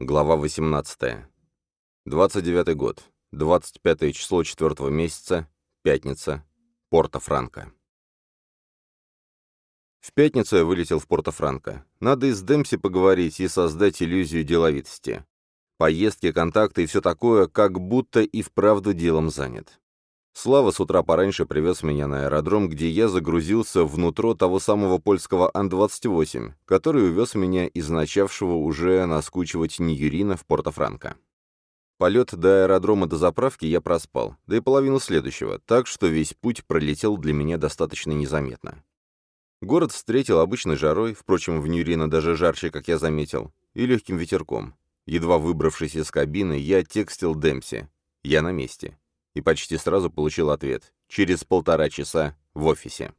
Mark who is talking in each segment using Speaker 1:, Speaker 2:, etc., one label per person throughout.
Speaker 1: Глава 18. 29 год. 25 число 4 месяца. Пятница. Порто-Франко. В пятницу я вылетел в Порто-Франко. Надо и с Демпси поговорить и создать иллюзию деловитости. Поездки, контакты и все такое, как будто и вправду делом занят. Слава с утра пораньше привез меня на аэродром, где я загрузился внутрь того самого польского Ан-28, который увез меня из начавшего уже наскучивать Ньюрина в Порто-Франко. Полет до аэродрома до заправки я проспал, да и половину следующего, так что весь путь пролетел для меня достаточно незаметно. Город встретил обычной жарой, впрочем, в Ньюрино даже жарче, как я заметил, и легким ветерком. Едва выбравшись из кабины, я текстил Демпси. Я на месте и почти сразу получил ответ. Через полтора часа в офисе.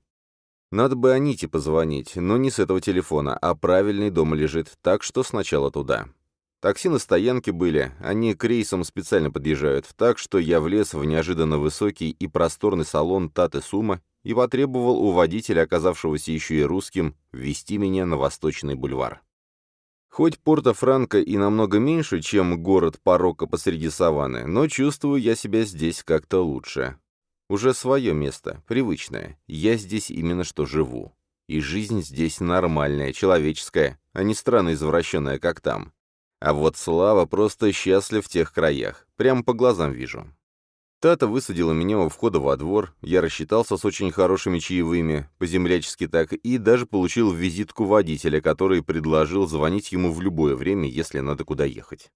Speaker 1: Надо бы Аните позвонить, но не с этого телефона, а правильный дома лежит, так что сначала туда. Такси на стоянке были, они к рейсам специально подъезжают, так что я влез в неожиданно высокий и просторный салон Таты Сума и потребовал у водителя, оказавшегося еще и русским, ввести меня на Восточный бульвар. Хоть Порто-Франко и намного меньше, чем город порока посреди саванны, но чувствую я себя здесь как-то лучше. Уже свое место, привычное. Я здесь именно что живу. И жизнь здесь нормальная, человеческая, а не странно извращенная, как там. А вот Слава просто счастлив в тех краях. Прямо по глазам вижу. Тата высадила меня у входа во двор, я рассчитался с очень хорошими чаевыми, по-землячески так, и даже получил визитку водителя, который предложил звонить ему в любое время, если надо куда ехать.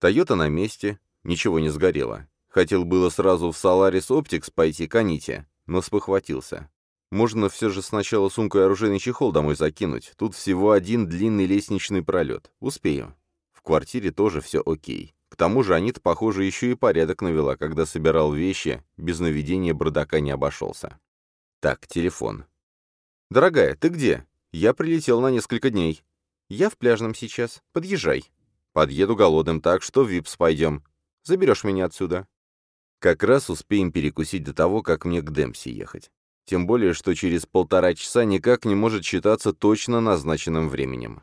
Speaker 1: Тойота на месте, ничего не сгорело. Хотел было сразу в Solaris Optics пойти к Аните, но спохватился. Можно все же сначала сумку и оружейный чехол домой закинуть, тут всего один длинный лестничный пролет. Успею. В квартире тоже все окей. К тому же Анита, похоже, еще и порядок навела, когда собирал вещи, без наведения бардака не обошелся. Так, телефон. «Дорогая, ты где? Я прилетел на несколько дней. Я в пляжном сейчас. Подъезжай. Подъеду голодным, так что в ВИПС пойдем. Заберешь меня отсюда». Как раз успеем перекусить до того, как мне к Демпси ехать. Тем более, что через полтора часа никак не может считаться точно назначенным временем.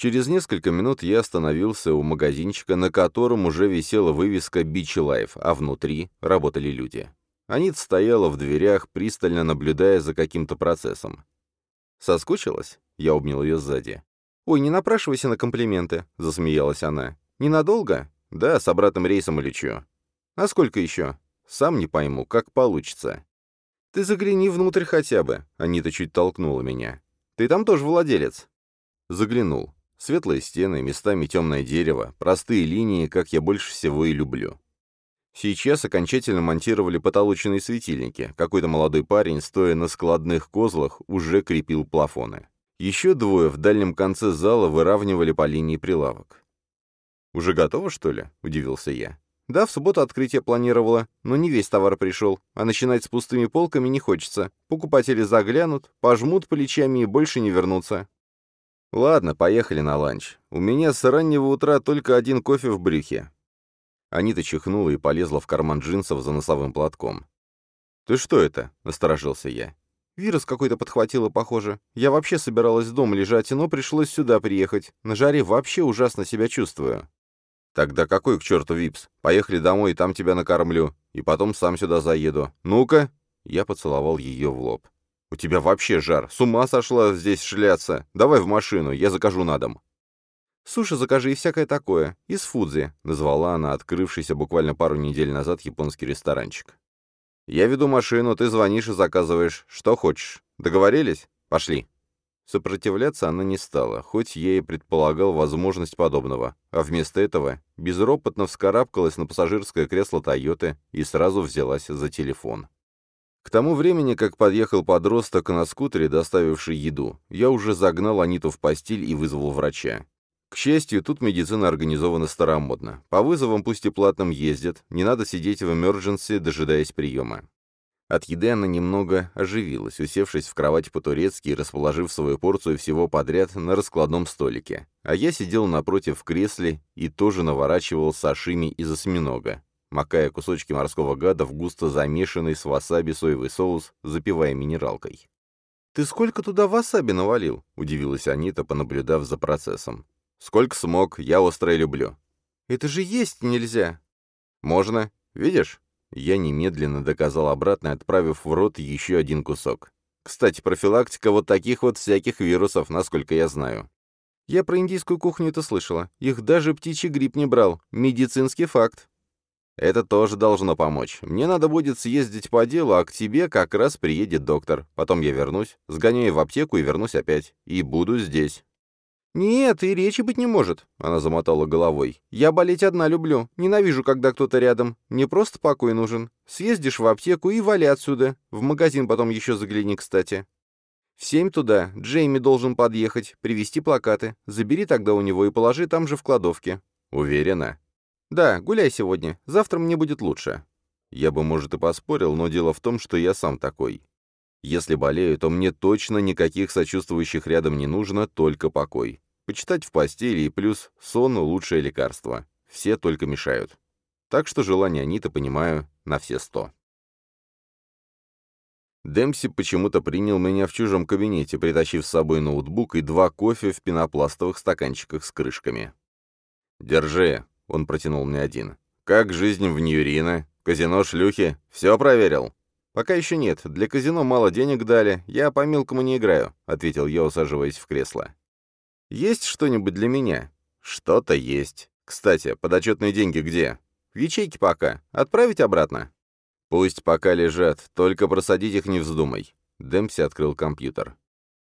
Speaker 1: Через несколько минут я остановился у магазинчика, на котором уже висела вывеска «Beachy Life», а внутри работали люди. Анита стояла в дверях, пристально наблюдая за каким-то процессом. «Соскучилась?» — я обнял ее сзади. «Ой, не напрашивайся на комплименты», — засмеялась она. «Ненадолго?» «Да, с обратным рейсом улечу». «А сколько еще?» «Сам не пойму, как получится». «Ты загляни внутрь хотя бы», — Анита чуть толкнула меня. «Ты там тоже владелец?» Заглянул. Светлые стены, местами темное дерево, простые линии, как я больше всего и люблю. Сейчас окончательно монтировали потолочные светильники. Какой-то молодой парень, стоя на складных козлах, уже крепил плафоны. Еще двое в дальнем конце зала выравнивали по линии прилавок. «Уже готово, что ли?» — удивился я. «Да, в субботу открытие планировала, но не весь товар пришел, а начинать с пустыми полками не хочется. Покупатели заглянут, пожмут плечами и больше не вернутся. «Ладно, поехали на ланч. У меня с раннего утра только один кофе в брюхе». Анита чихнула и полезла в карман джинсов за носовым платком. «Ты что это?» — насторожился я. «Вирус какой-то подхватила, похоже. Я вообще собиралась дома лежать, но пришлось сюда приехать. На жаре вообще ужасно себя чувствую». «Тогда какой к черту Випс? Поехали домой, там тебя накормлю. И потом сам сюда заеду. Ну-ка!» Я поцеловал ее в лоб. «У тебя вообще жар. С ума сошла здесь шляться. Давай в машину, я закажу на дом». «Суши закажи и всякое такое. Из Фудзи», — назвала она открывшийся буквально пару недель назад японский ресторанчик. «Я веду машину, ты звонишь и заказываешь. Что хочешь. Договорились? Пошли». Сопротивляться она не стала, хоть я и предполагал возможность подобного, а вместо этого безропотно вскарабкалась на пассажирское кресло «Тойоты» и сразу взялась за телефон. К тому времени, как подъехал подросток на скутере, доставивший еду, я уже загнал Аниту в постель и вызвал врача. К счастью, тут медицина организована старомодно. По вызовам пусть и платным ездят, не надо сидеть в эмердженси, дожидаясь приема. От еды она немного оживилась, усевшись в кровать по-турецки и расположив свою порцию всего подряд на раскладном столике. А я сидел напротив в кресле и тоже наворачивал сашими из осьминога, макая кусочки морского гада в густо замешанный с васаби соевый соус, запивая минералкой. «Ты сколько туда васаби навалил?» — удивилась Анита, понаблюдав за процессом. Сколько смог, я острое люблю.
Speaker 2: Это же есть нельзя.
Speaker 1: Можно. Видишь? Я немедленно доказал обратно, отправив в рот еще один кусок. Кстати, профилактика вот таких вот всяких вирусов, насколько я знаю.
Speaker 2: Я про индийскую кухню это слышала. Их даже птичий грипп не брал. Медицинский факт.
Speaker 1: Это тоже должно помочь. Мне надо будет съездить по делу, а к тебе как раз приедет доктор. Потом я вернусь, сгоняю в аптеку и вернусь опять. И буду здесь.
Speaker 2: «Нет, и речи быть не может», — она замотала головой. «Я болеть одна люблю. Ненавижу, когда кто-то рядом. Мне просто покой нужен. Съездишь в аптеку и вали отсюда. В магазин потом еще загляни, кстати. В семь туда. Джейми должен подъехать, привезти плакаты. Забери тогда у него и положи там же в кладовке».
Speaker 1: «Уверена?»
Speaker 2: «Да, гуляй сегодня. Завтра мне будет лучше».
Speaker 1: Я бы, может, и поспорил, но дело в том, что я сам такой. Если болею, то мне точно никаких сочувствующих рядом не нужно, только покой. Почитать в постели и плюс сон — лучшее лекарство. Все только мешают. Так что желание Аниты понимаю на все сто. Демпси почему-то принял меня в чужом кабинете, притащив с собой ноутбук и два кофе в пенопластовых стаканчиках с крышками. «Держи», — он протянул мне один. «Как жизнь в Ньюрино? Казино, шлюхи? Все проверил?» «Пока еще нет. Для казино мало денег дали. Я по мелкому не играю», — ответил я, усаживаясь в кресло. «Есть что-нибудь для меня?» «Что-то есть. Кстати, подотчетные деньги где?» «В ячейке пока. Отправить обратно?» «Пусть пока лежат, только просадить их не вздумай». Демпси открыл компьютер.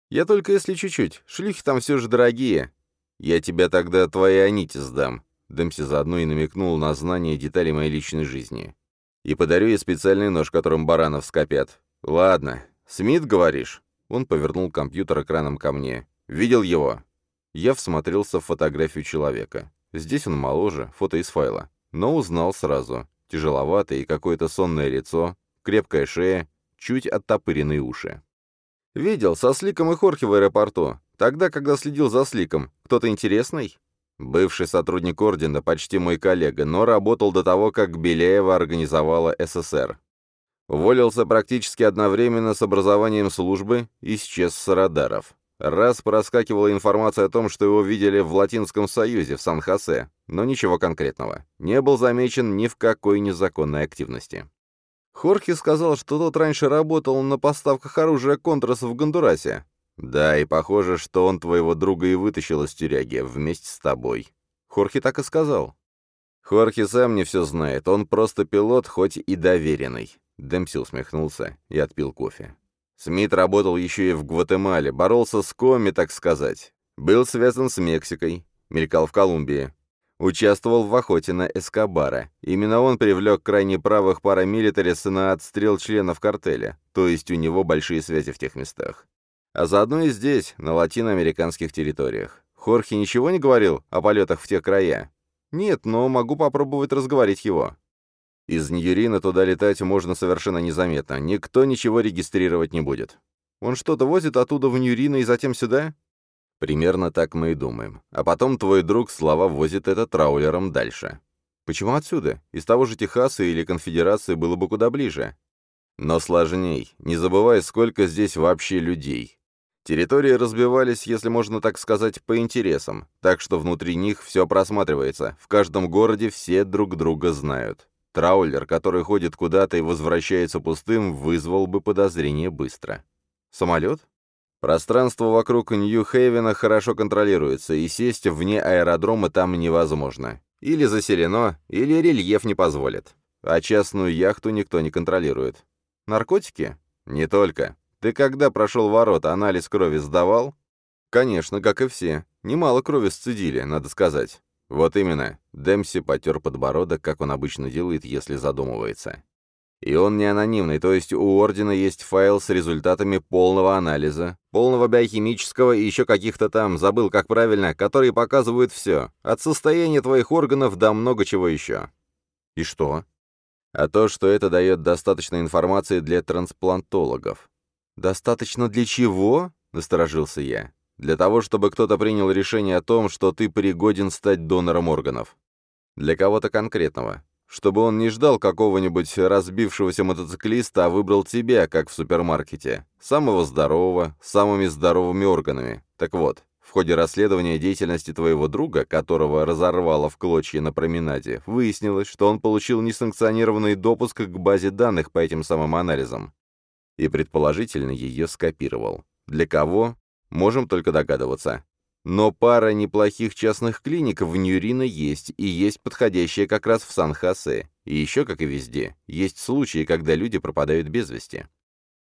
Speaker 1: «Я только если чуть-чуть. Шлюхи там все же дорогие. Я тебя тогда твоей Аните сдам». Демпси заодно и намекнул на знание деталей моей личной жизни. И подарю ей специальный нож, которым баранов скопят. Ладно. Смит, говоришь?» Он повернул компьютер экраном ко мне. «Видел его?» Я всмотрелся в фотографию человека. Здесь он моложе, фото из файла. Но узнал сразу. Тяжеловатое и какое-то сонное лицо, крепкая шея, чуть оттопыренные уши. «Видел, со Сликом и Хорхи в аэропорту. Тогда, когда следил за Сликом. Кто-то интересный?» Бывший сотрудник Ордена, почти мой коллега, но работал до того, как Беляева организовала СССР. Уволился практически одновременно с образованием службы, исчез с радаров. Раз проскакивала информация о том, что его видели в Латинском Союзе, в Сан-Хосе, но ничего конкретного. Не был замечен ни в какой незаконной активности. Хорхе сказал, что тот раньше работал на поставках оружия Контрас в Гондурасе, «Да, и похоже, что он твоего друга и вытащил из тюряги вместе с тобой». Хорхе так и сказал. «Хорхе сам не все знает, он просто пилот, хоть и доверенный». Демпси усмехнулся и отпил кофе. Смит работал еще и в Гватемале, боролся с коми, так сказать. Был связан с Мексикой, мелькал в Колумбии. Участвовал в охоте на Эскобара. Именно он привлек крайне правых парамилитарис на отстрел членов картеля, то есть у него большие связи в тех местах. А заодно и здесь, на латиноамериканских территориях. Хорхе ничего не говорил о полетах в те края? Нет, но могу попробовать разговорить его. Из Ньюрина туда летать можно совершенно незаметно. Никто ничего регистрировать не будет. Он что-то возит оттуда в Ньюрина и затем сюда? Примерно так мы и думаем. А потом твой друг Слава возит это траулером дальше. Почему отсюда? Из того же Техаса или Конфедерации было бы куда ближе. Но сложней. Не забывай, сколько здесь вообще людей. Территории разбивались, если можно так сказать, по интересам, так что внутри них все просматривается, в каждом городе все друг друга знают. Траулер, который ходит куда-то и возвращается пустым, вызвал бы подозрение быстро. Самолет? Пространство вокруг Нью-Хейвена хорошо контролируется, и сесть вне аэродрома там невозможно. Или заселено, или рельеф не позволит. А частную яхту никто не контролирует. Наркотики? Не только. Ты когда прошел ворота, анализ крови сдавал? Конечно, как и все. Немало крови сцедили, надо сказать. Вот именно. Демси потер подбородок, как он обычно делает, если задумывается. И он не анонимный, то есть у Ордена есть файл с результатами полного анализа, полного биохимического и еще каких-то там, забыл как правильно, которые показывают все, от состояния твоих органов до много чего еще. И что? А то, что это дает достаточно информации для трансплантологов. «Достаточно для чего?» — насторожился я. «Для того, чтобы кто-то принял решение о том, что ты пригоден стать донором органов. Для кого-то конкретного. Чтобы он не ждал какого-нибудь разбившегося мотоциклиста, а выбрал тебя, как в супермаркете. Самого здорового, самыми здоровыми органами. Так вот, В ходе расследования деятельности твоего друга, которого разорвало в клочья на променаде, выяснилось, что он получил несанкционированный допуск к базе данных по этим самым анализам. И предположительно ее скопировал. Для кого? Можем только догадываться. Но пара неплохих частных клиник в Ньюрино есть, и есть подходящая как раз в Сан-Хосе. И еще, как и везде, есть случаи, когда люди пропадают без вести.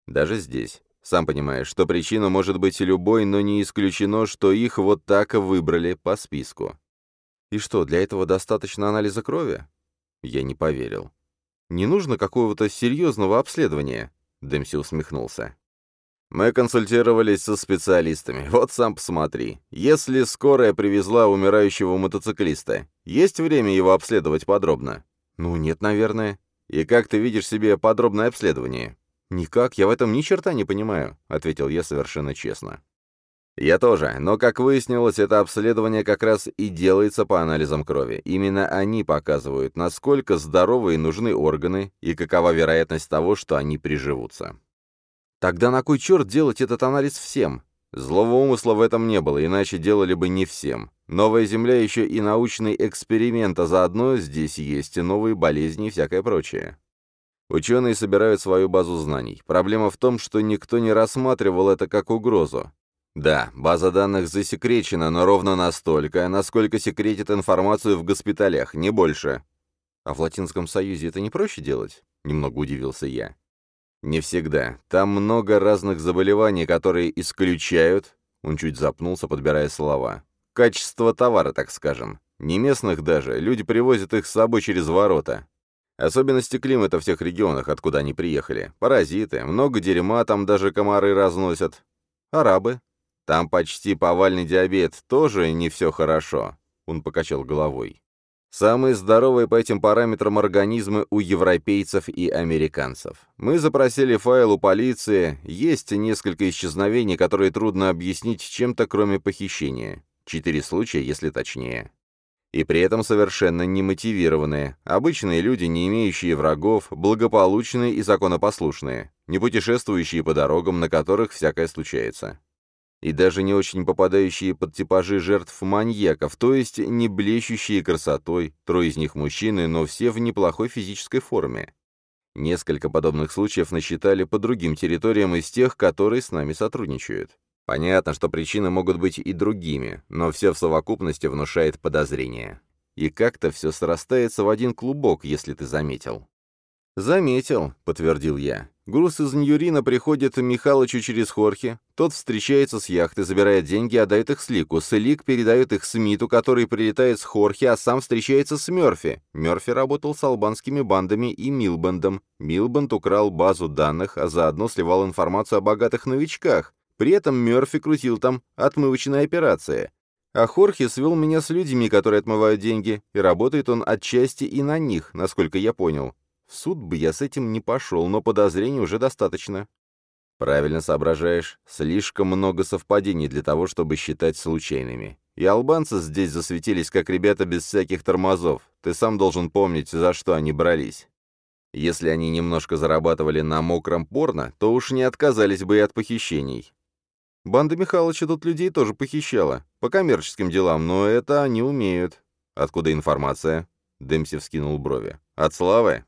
Speaker 1: Даже здесь. Сам понимаешь, что причина может быть любой, но не исключено, что их вот так выбрали по списку. И что, для этого достаточно анализа крови? Я не поверил. Не нужно какого-то серьезного обследования, Дэмси усмехнулся. Мы консультировались со специалистами. Вот сам посмотри. Если скорая привезла умирающего мотоциклиста, есть время его обследовать подробно? Ну, нет, наверное. И как ты видишь себе подробное обследование? «Никак, я в этом ни черта не понимаю», — ответил я совершенно честно. «Я тоже, но, как выяснилось, это обследование как раз и делается по анализам крови. Именно они показывают, насколько здоровы и нужны органы, и какова вероятность того, что они приживутся». «Тогда на кой черт делать этот анализ всем?» Злого умысла в этом не было, иначе делали бы не всем. Новая Земля еще и научный эксперимент, а заодно здесь есть и новые болезни и всякое прочее. Ученые собирают свою базу знаний. Проблема в том, что никто не рассматривал это как угрозу. Да, база данных засекречена, но ровно настолько, насколько секретит информацию в госпиталях, не больше. А в Латинском Союзе это не проще делать? Немного удивился я. Не всегда. Там много разных заболеваний, которые исключают... Он чуть запнулся, подбирая слова. Качество товара, так скажем. Не местных даже, люди привозят их с собой через ворота. Особенности климата в тех регионах, откуда они приехали. Паразиты, много дерьма, там даже комары разносят. Арабы. Там почти повальный диабет, тоже не все хорошо. Он покачал головой. Самые здоровые по этим параметрам организмы у европейцев и американцев. Мы запросили файл у полиции, есть несколько исчезновений, которые трудно объяснить чем-то, кроме похищения. Четыре случая, если точнее и при этом совершенно немотивированные, обычные люди, не имеющие врагов, благополучные и законопослушные, не путешествующие по дорогам, на которых всякое случается. И даже не очень попадающие под типажи жертв маньяков, то есть не блещущие красотой, трое из них мужчины, но все в неплохой физической форме. Несколько подобных случаев насчитали по другим территориям из тех, которые с нами сотрудничают. Понятно, что причины могут быть и другими, но все в совокупности внушает подозрение. И как-то все срастается в один клубок, если ты заметил. «Заметил», — подтвердил я. «Груз из Ньюрина приходит Михалычу через Хорхе, тот встречается с яхты, забирает деньги, отдает их Слику, Слик передает их Смиту, который прилетает с Хорхе, а сам встречается с Мёрфи. Мёрфи работал с албанскими бандами и Милбандом. Милбанд украл базу данных, а заодно сливал информацию о богатых новичках, при этом Мёрфи крутил там отмывочные операции. А Хорхе свел меня с людьми, которые отмывают деньги, и работает он отчасти и на них, насколько я понял. В суд бы я с этим не пошел, но подозрений уже достаточно. Правильно соображаешь, слишком много совпадений для того, чтобы считать случайными. И албанцы здесь засветились, как ребята без всяких тормозов. Ты сам должен помнить, за что они брались. Если они немножко зарабатывали на мокром порно, то уж не отказались бы и от похищений. Банда Михалыча тут людей тоже похищала. По коммерческим делам, но это они умеют. Откуда информация? Дэмси вскинул брови. От Славы?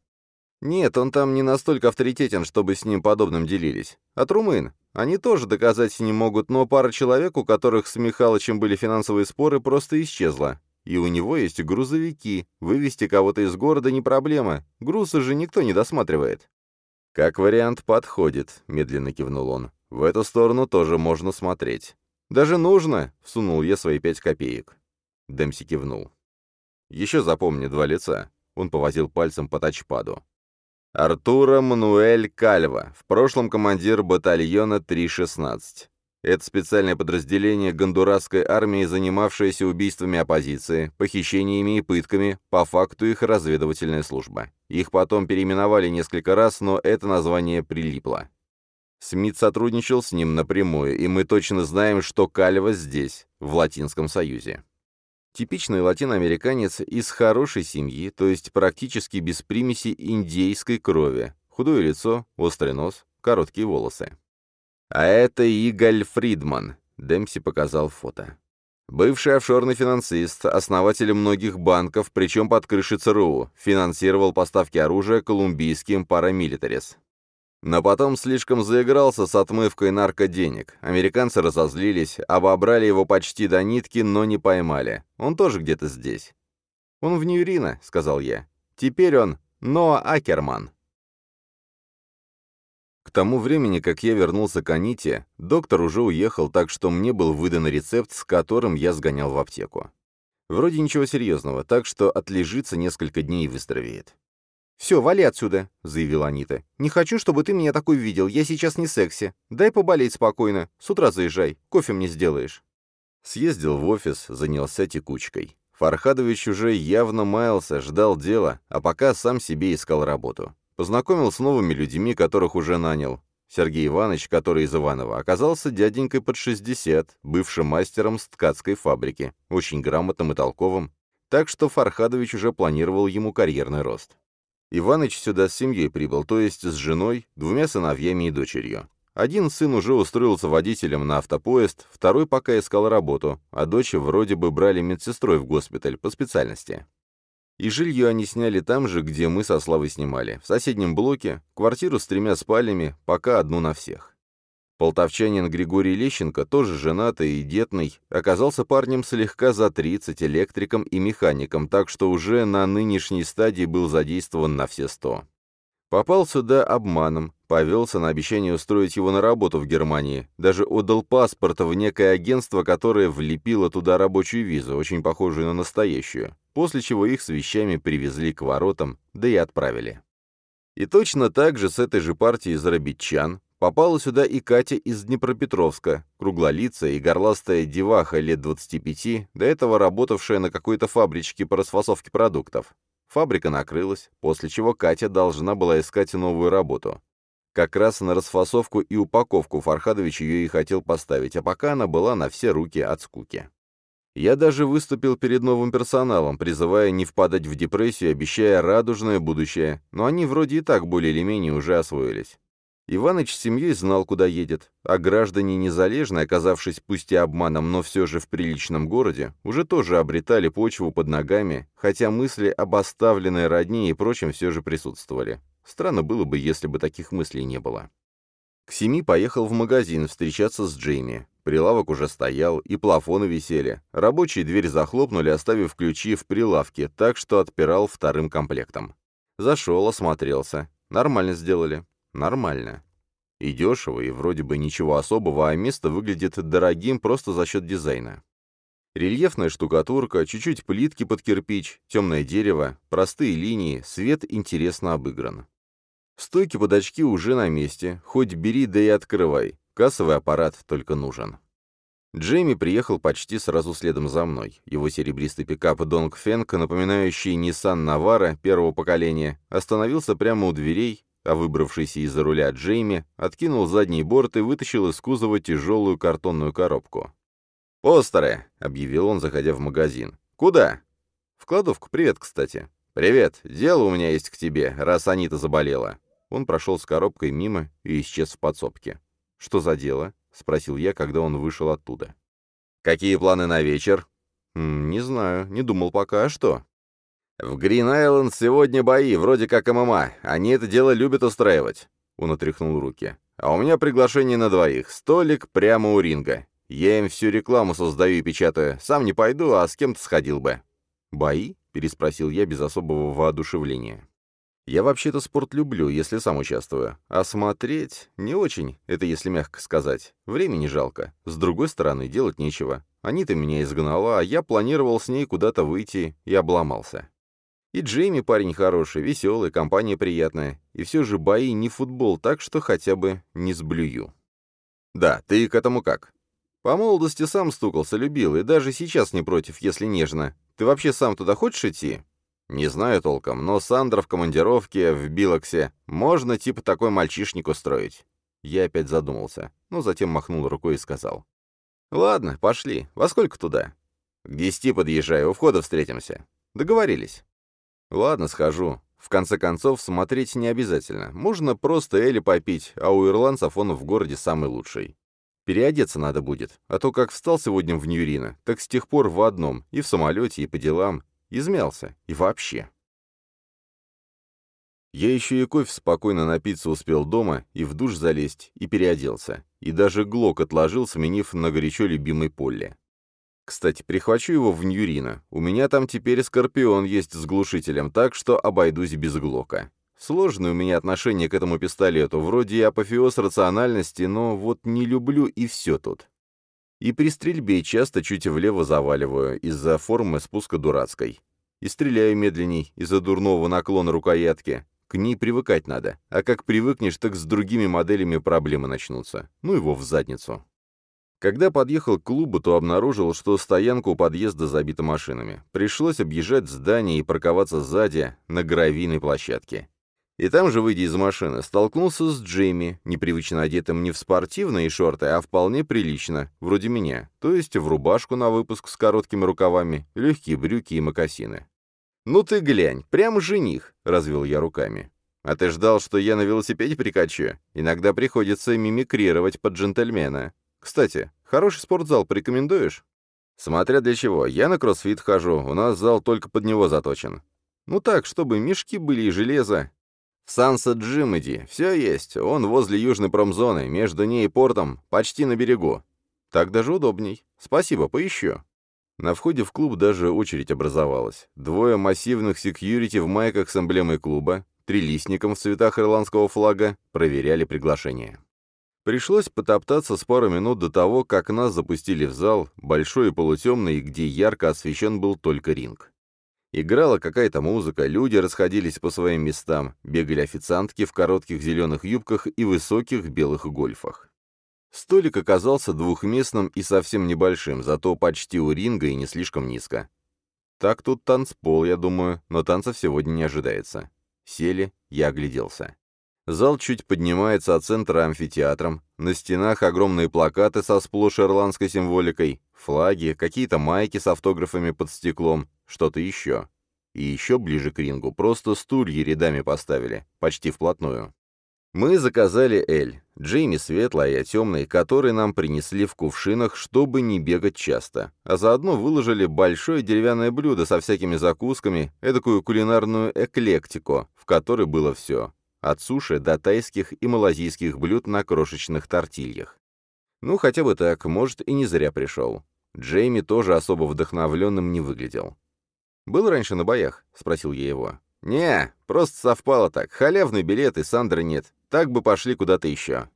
Speaker 1: Нет, он там не настолько авторитетен, чтобы с ним подобным делились. От румын. Они тоже доказать не могут, но пара человек, у которых с Михалычем были финансовые споры, просто исчезла. И у него есть грузовики. Вывести кого-то из города не проблема. Грузы же никто не досматривает. «Как вариант подходит», — медленно кивнул он. В эту сторону тоже можно смотреть. Даже нужно, всунул я свои пять копеек. Дэмси кивнул. Еще запомни два лица. Он повозил пальцем по тачпаду. Артура Мануэль Кальва, в прошлом командир батальона 316. Это специальное подразделение гондурасской армии, занимавшееся убийствами оппозиции, похищениями и пытками, по факту их разведывательная служба. Их потом переименовали несколько раз, но это название прилипло. Смит сотрудничал с ним напрямую, и мы точно знаем, что Кальва здесь, в Латинском Союзе. Типичный латиноамериканец из хорошей семьи, то есть практически без примеси индейской крови. Худое лицо, острый нос, короткие волосы. А это Игаль Фридман. Демпси показал фото. Бывший офшорный финансист, основатель многих банков, причем под крышей ЦРУ, финансировал поставки оружия колумбийским парамилитарис. Но потом слишком заигрался с отмывкой наркоденег. Американцы разозлились, обобрали его почти до нитки, но не поймали. Он тоже где-то здесь. «Он в Ньюрино», — сказал я. «Теперь он Ноа Акерман». К тому времени, как я вернулся к Аните, доктор уже уехал, так что мне был выдан рецепт, с которым я сгонял в аптеку. Вроде ничего серьезного, так что отлежится несколько дней и выздоровеет. «Все, вали отсюда», — заявила Анита. «Не хочу, чтобы ты меня такой видел. Я сейчас не секси. Дай поболеть спокойно. С утра заезжай. Кофе мне сделаешь». Съездил в офис, занялся текучкой. Фархадович уже явно маялся, ждал дела, а пока сам себе искал работу. Познакомил с новыми людьми, которых уже нанял. Сергей Иванович, который из Иванова, оказался дяденькой под 60, бывшим мастером с ткацкой фабрики, очень грамотным и толковым, так что Фархадович уже планировал ему карьерный рост. Иваныч сюда с семьей прибыл, то есть с женой, двумя сыновьями и дочерью. Один сын уже устроился водителем на автопоезд, второй пока искал работу, а дочь вроде бы брали медсестрой в госпиталь по специальности. И жилье они сняли там же, где мы со Славой снимали, в соседнем блоке, квартиру с тремя спальнями, пока одну на всех. Полтовчанин Григорий Лещенко, тоже женатый и детный, оказался парнем слегка за 30, электриком и механиком, так что уже на нынешней стадии был задействован на все сто. Попал сюда обманом, повелся на обещание устроить его на работу в Германии, даже отдал паспорт в некое агентство, которое влепило туда рабочую визу, очень похожую на настоящую, после чего их с вещами привезли к воротам, да и отправили. И точно так же с этой же партией зарабитчан Попала сюда и Катя из Днепропетровска, круглолицая и горластая деваха лет 25, до этого работавшая на какой-то фабричке по расфасовке продуктов. Фабрика накрылась, после чего Катя должна была искать новую работу. Как раз на расфасовку и упаковку Фархадович ее и хотел поставить, а пока она была на все руки от скуки. Я даже выступил перед новым персоналом, призывая не впадать в депрессию, обещая радужное будущее, но они вроде и так более или менее уже освоились. Иваныч с семьей знал, куда едет, а граждане незалежные, оказавшись пусть и обманом, но все же в приличном городе, уже тоже обретали почву под ногами, хотя мысли об оставленной родне и прочем все же присутствовали. Странно было бы, если бы таких мыслей не было. К семи поехал в магазин встречаться с Джейми. Прилавок уже стоял, и плафоны висели. Рабочие дверь захлопнули, оставив ключи в прилавке, так что отпирал вторым комплектом. Зашел, осмотрелся. Нормально сделали. Нормально. И дешево, и вроде бы ничего особого, а место выглядит дорогим просто за счет дизайна. Рельефная штукатурка, чуть-чуть плитки под кирпич, темное дерево, простые линии, свет интересно обыгран. Стойки под очки уже на месте, хоть бери да и открывай, кассовый аппарат только нужен. Джейми приехал почти сразу следом за мной. Его серебристый пикап Донг Фенг, напоминающий Nissan Navara первого поколения, остановился прямо у дверей, а выбравшийся из-за руля Джейми откинул задний борт и вытащил из кузова тяжелую картонную коробку. «Постеры!» — объявил он, заходя в магазин. «Куда?» «В кладовку. Привет, кстати». «Привет. Дело у меня есть к тебе, раз Анита заболела». Он прошел с коробкой мимо и исчез в подсобке. «Что за дело?» — спросил я, когда он вышел оттуда. «Какие планы на вечер?» «Не знаю. Не думал пока. А что?» «В Грин-Айленд сегодня бои, вроде как ММА. Они это дело любят устраивать». Он отряхнул руки. «А у меня приглашение на двоих. Столик прямо у ринга. Я им всю рекламу создаю и печатаю. Сам не пойду, а с кем-то сходил бы». «Бои?» — переспросил я без особого воодушевления. «Я вообще-то спорт люблю, если сам участвую. А смотреть не очень, это если мягко сказать. Времени жалко. С другой стороны, делать нечего. Анита меня изгнала, а я планировал с ней куда-то выйти и обломался. И Джейми парень хороший, веселый, компания приятная. И все же бои не футбол, так что хотя бы не сблюю. Да, ты к этому как? По молодости сам стукался, любил, и даже сейчас не против, если нежно. Ты вообще сам туда хочешь идти? Не знаю толком, но Сандра в командировке, в Билоксе. Можно типа такой мальчишник устроить. Я опять задумался, но затем махнул рукой и сказал. «Ладно, пошли. Во сколько туда?» «К десяти подъезжаю, у входа встретимся». «Договорились». Ладно, схожу. В конце концов, смотреть не обязательно. Можно просто Эли попить, а у ирландцев он в городе самый лучший. Переодеться надо будет, а то как встал сегодня в Ньюрина, так с тех пор в одном, и в самолете, и по делам, измялся, и вообще. Я еще и кофе спокойно напиться успел дома, и в душ залезть, и переоделся. И даже глок отложил, сменив на горячо любимый Полли. Кстати, прихвачу его в Ньюрина. У меня там теперь Скорпион есть с глушителем, так что обойдусь без глока. Сложное у меня отношение к этому пистолету, вроде и апофеоз рациональности, но вот не люблю и все тут. И при стрельбе часто чуть влево заваливаю, из-за формы спуска дурацкой. И стреляю медленней, из-за дурного наклона рукоятки. К ней привыкать надо, а как привыкнешь, так с другими моделями проблемы начнутся. Ну его в задницу. Когда подъехал к клубу, то обнаружил, что стоянка у подъезда забита машинами. Пришлось объезжать здание и парковаться сзади, на гравийной площадке. И там же, выйдя из машины, столкнулся с Джейми, непривычно одетым не в спортивные шорты, а вполне прилично, вроде меня, то есть в рубашку на выпуск с короткими рукавами, легкие брюки и мокасины. «Ну ты глянь, прям жених», — развел я руками. «А ты ждал, что я на велосипеде прикачу? Иногда приходится мимикрировать под джентльмена. Кстати, хороший спортзал порекомендуешь?» «Смотря для чего. Я на кроссфит хожу, у нас зал только под него заточен. Ну так, чтобы мешки были и железо, в Сансет Джим иди, все есть, он возле южной промзоны, между ней и портом, почти на берегу. Так даже удобней. Спасибо, поищу. На входе в клуб даже очередь образовалась. Двое массивных секьюрити в майках с эмблемой клуба, трилистником в цветах ирландского флага, проверяли приглашение. Пришлось потоптаться с пару минут до того, как нас запустили в зал, большой и полутемный, где ярко освещен был только ринг. Играла какая-то музыка, люди расходились по своим местам, бегали официантки в коротких зеленых юбках и высоких белых гольфах. Столик оказался двухместным и совсем небольшим, зато почти у ринга и не слишком низко. Так тут танцпол, я думаю, но танцев сегодня не ожидается. Сели, я огляделся. Зал чуть поднимается от центра амфитеатром, на стенах огромные плакаты со сплошь ирландской символикой, флаги, какие-то майки с автографами под стеклом, что-то еще. И еще ближе к рингу просто стулья рядами поставили, почти вплотную. Мы заказали Эль, Джейми светлый, а я темный, который нам принесли в кувшинах, чтобы не бегать часто, а заодно выложили большое деревянное блюдо со всякими закусками, эдакую кулинарную эклектику, в которой было все, от суши до тайских и малазийских блюд на крошечных тортильях. Ну, хотя бы так, может, и не зря пришел. Джейми тоже особо вдохновленным не выглядел. «Был раньше на боях?» — спросил я его. «Не, просто совпало так. Халявный билет и Сандры нет. Так бы пошли куда-то еще».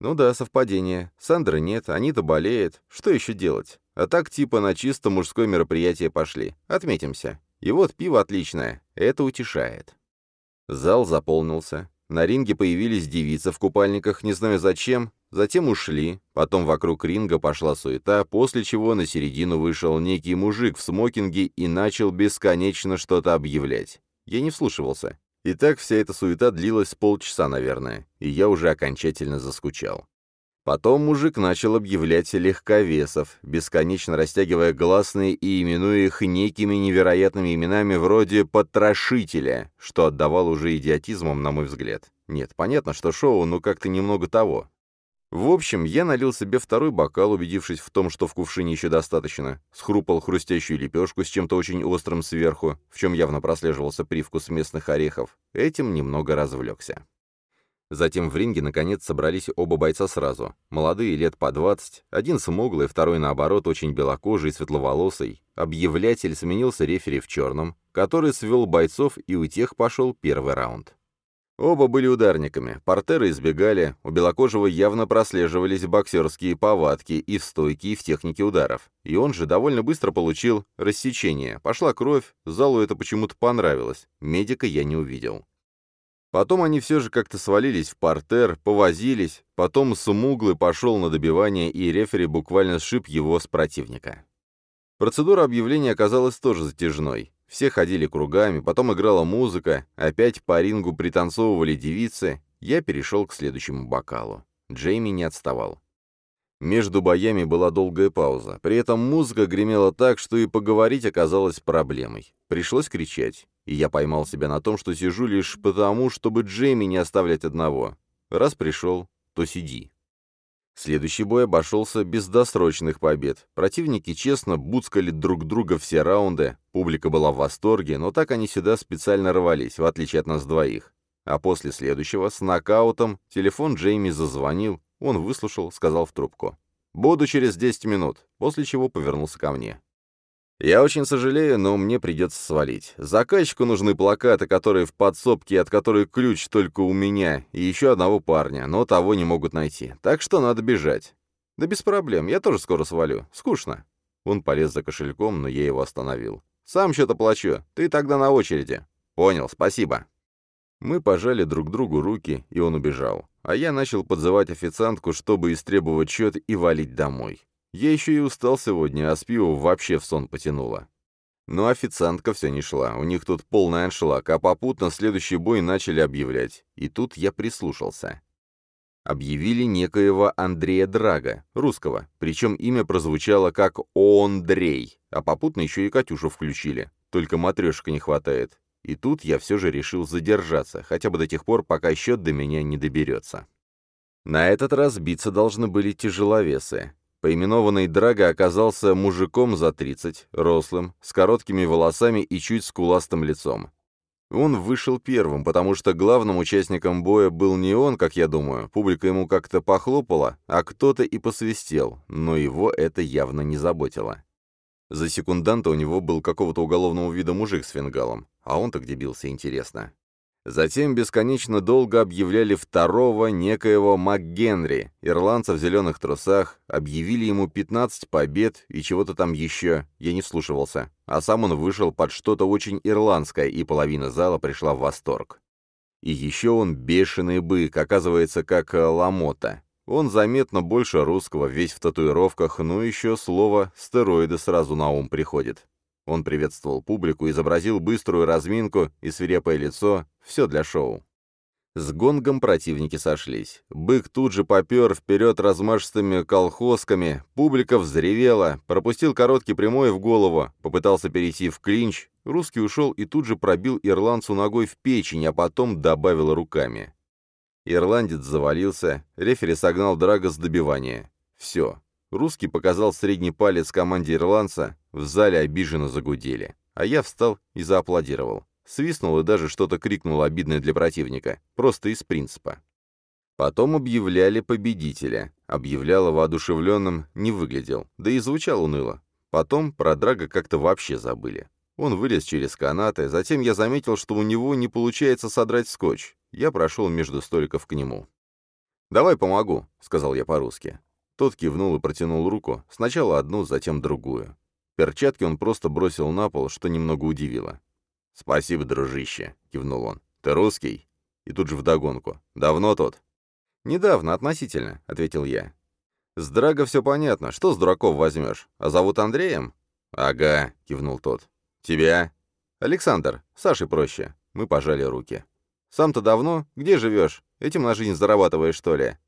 Speaker 1: «Ну да, совпадение. Сандры нет, Анита болеет. Что еще делать? А так типа на чисто мужское мероприятие пошли. Отметимся. И вот пиво отличное. Это утешает». Зал заполнился. На ринге появились девицы в купальниках, не знаю зачем, Затем ушли, потом вокруг ринга пошла суета, после чего на середину вышел некий мужик в смокинге и начал бесконечно что-то объявлять. Я не вслушивался. И так вся эта суета длилась полчаса, наверное, и я уже окончательно заскучал. Потом мужик начал объявлять легковесов, бесконечно растягивая гласные и именуя их некими невероятными именами вроде «потрошителя», что отдавал уже идиотизмом, на мой взгляд. Нет, понятно, что шоу, но как-то немного того. В общем, я налил себе второй бокал, убедившись в том, что в кувшине еще достаточно, схрупал хрустящую лепешку с чем-то очень острым сверху, в чем явно прослеживался привкус местных орехов, этим немного развлекся. Затем в ринге, наконец, собрались оба бойца сразу. Молодые, лет по двадцать, один смуглый, второй, наоборот, очень белокожий и светловолосый. Объявлятель сменился рефери в черном, который свел бойцов, и у тех пошел первый раунд. Оба были ударниками, портеры избегали, у Белокожего явно прослеживались боксерские повадки и в стойке, и в технике ударов. И он же довольно быстро получил рассечение. Пошла кровь, залу это почему-то понравилось, медика я не увидел. Потом они все же как-то свалились в портер, повозились, потом Сумуглый пошел на добивание, и рефери буквально сшиб его с противника. Процедура объявления оказалась тоже затяжной. Все ходили кругами, потом играла музыка, опять по рингу пританцовывали девицы. Я перешел к следующему бокалу. Джейми не отставал. Между боями была долгая пауза. При этом музыка гремела так, что и поговорить оказалось проблемой. Пришлось кричать. И я поймал себя на том, что сижу лишь потому, чтобы Джейми не оставлять одного. Раз пришел, то сиди. Следующий бой обошелся без досрочных побед. Противники честно буцкали друг друга все раунды, публика была в восторге, но так они сюда специально рвались, в отличие от нас двоих. А после следующего, с нокаутом, телефон Джейми зазвонил, он выслушал, сказал в трубку. «Буду через 10 минут», после чего повернулся ко мне. «Я очень сожалею, но мне придется свалить. Заказчику нужны плакаты, которые в подсобке, от которой ключ только у меня, и еще одного парня, но того не могут найти. Так что надо бежать». «Да без проблем, я тоже скоро свалю. Скучно». Он полез за кошельком, но я его остановил. «Сам что-то плачу. Ты тогда на очереди». «Понял, спасибо». Мы пожали друг другу руки, и он убежал. А я начал подзывать официантку, чтобы истребовать счет и валить домой. Я еще и устал сегодня, а с пива вообще в сон потянуло. Но официантка все не шла, у них тут полный аншлаг, а попутно следующий бой начали объявлять. И тут я прислушался. Объявили некоего Андрея Драга, русского, причем имя прозвучало как Ондрей, а попутно еще и Катюшу включили. Только матрешка не хватает. И тут я все же решил задержаться, хотя бы до тех пор, пока счет до меня не доберется. На этот раз биться должны были тяжеловесы. Поименованный Драго оказался мужиком за 30, рослым, с короткими волосами и чуть скуластым лицом. Он вышел первым, потому что главным участником боя был не он, как я думаю, публика ему как-то похлопала, а кто-то и посвистел, но его это явно не заботило. За секунданта у него был какого-то уголовного вида мужик с фингалом, а он-то где бился, интересно. Затем бесконечно долго объявляли второго некоего МакГенри, ирландца в зеленых трусах, объявили ему 15 побед и чего-то там еще, я не вслушивался. А сам он вышел под что-то очень ирландское, и половина зала пришла в восторг. И еще он бешеный бык, оказывается, как Ламота. Он заметно больше русского, весь в татуировках, но еще слово «стероиды» сразу на ум приходит. Он приветствовал публику, изобразил быструю разминку и свирепое лицо, все для шоу. С гонгом противники сошлись. Бык тут же попер вперед размашистыми колхозками, публика взревела, пропустил короткий прямой в голову, попытался перейти в клинч, русский ушел и тут же пробил ирландцу ногой в печень, а потом добавил руками. Ирландец завалился, рефери согнал Драга с добивания. Все. Русский показал средний палец команде ирландца, в зале обиженно загудели. А я встал и зааплодировал. Свистнул и даже что-то крикнул обидное для противника. Просто из принципа. Потом объявляли победителя. Объявляла воодушевленным не выглядел, да и звучал уныло. Потом про Драга как-то вообще забыли. Он вылез через канаты, затем я заметил, что у него не получается содрать скотч. Я прошел между столиков к нему. «Давай помогу», — сказал я по-русски. Тот кивнул и протянул руку, сначала одну, затем другую. Перчатки он просто бросил на пол, что немного удивило. «Спасибо, дружище», — кивнул он. «Ты русский?» И тут же вдогонку. «Давно тут?» «Недавно, относительно», — ответил я. «С Драго все понятно. Что с дураков возьмешь? А зовут Андреем?» «Ага», — кивнул тот. «Тебя?» «Александр. Сашей проще». Мы пожали руки. «Сам-то давно? Где живешь? Этим на жизнь зарабатываешь, что ли?»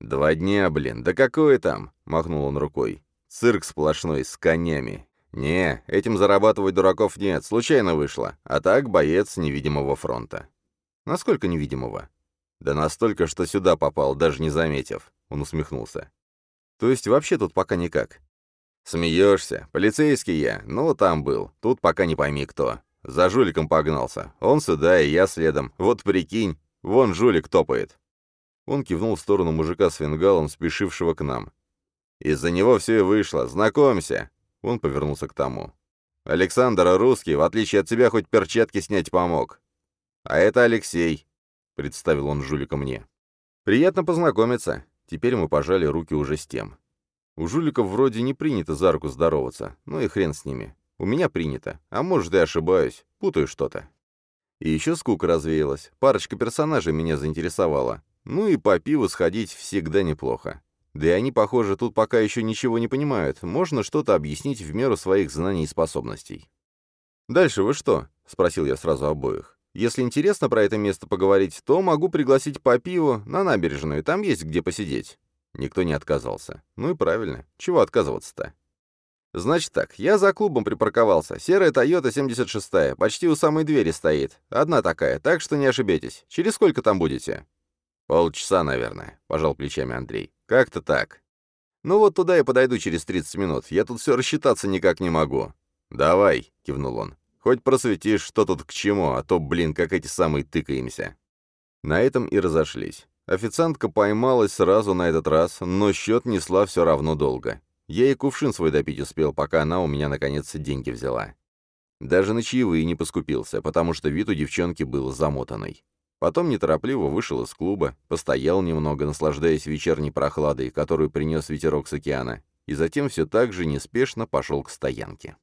Speaker 1: «Два дня, блин. Да какое там?» — махнул он рукой. Цирк сплошной, с конями. Не, этим зарабатывать дураков нет, случайно вышло. А так боец невидимого фронта. Насколько невидимого? Да настолько, что сюда попал, даже не заметив. Он усмехнулся. То есть вообще тут пока никак. Смеешься. Полицейский я. Ну, там был. Тут пока не пойми кто. За жуликом погнался. Он сюда, и я следом. Вот прикинь, вон жулик топает. Он кивнул в сторону мужика с фингалом, спешившего к нам. Из-за него все и вышло. Знакомься!» Он повернулся к тому. «Александр русский, в отличие от тебя, хоть перчатки снять помог. А это Алексей», — представил он жулика мне. «Приятно познакомиться». Теперь мы пожали руки уже с тем. У жуликов вроде не принято за руку здороваться, ну и хрен с ними. У меня принято, а может и ошибаюсь, путаю что-то. И еще скука развеялась, парочка персонажей меня заинтересовала. Ну и по пиву сходить всегда неплохо. Да и они, похоже, тут пока еще ничего не понимают. Можно что-то объяснить в меру своих знаний и способностей. «Дальше вы что?» — спросил я сразу обоих. «Если интересно про это место поговорить, то могу пригласить по пиву на набережную, там есть где посидеть». Никто не отказался. Ну и правильно. Чего отказываться-то? «Значит так, я за клубом припарковался. Серая Тойота 76-я, почти у самой двери стоит. Одна такая, так что не ошибетесь. Через сколько там будете?» «Полчаса, наверное», — пожал плечами Андрей. Как-то так. Ну вот туда я подойду через 30 минут. Я тут все рассчитаться никак не могу. Давай, кивнул он. Хоть просветишь, что тут к чему, а то, блин, как эти самые тыкаемся. На этом и разошлись. Официантка поймалась сразу на этот раз, но счет несла все равно долго. Я и кувшин свой допить успел, пока она у меня наконец деньги взяла. Даже на чаевые не поскупился, потому что вид у девчонки был замотанный. Потом неторопливо вышел из клуба, постоял немного, наслаждаясь вечерней прохладой, которую принес ветерок с океана, и затем все так же неспешно пошел к стоянке.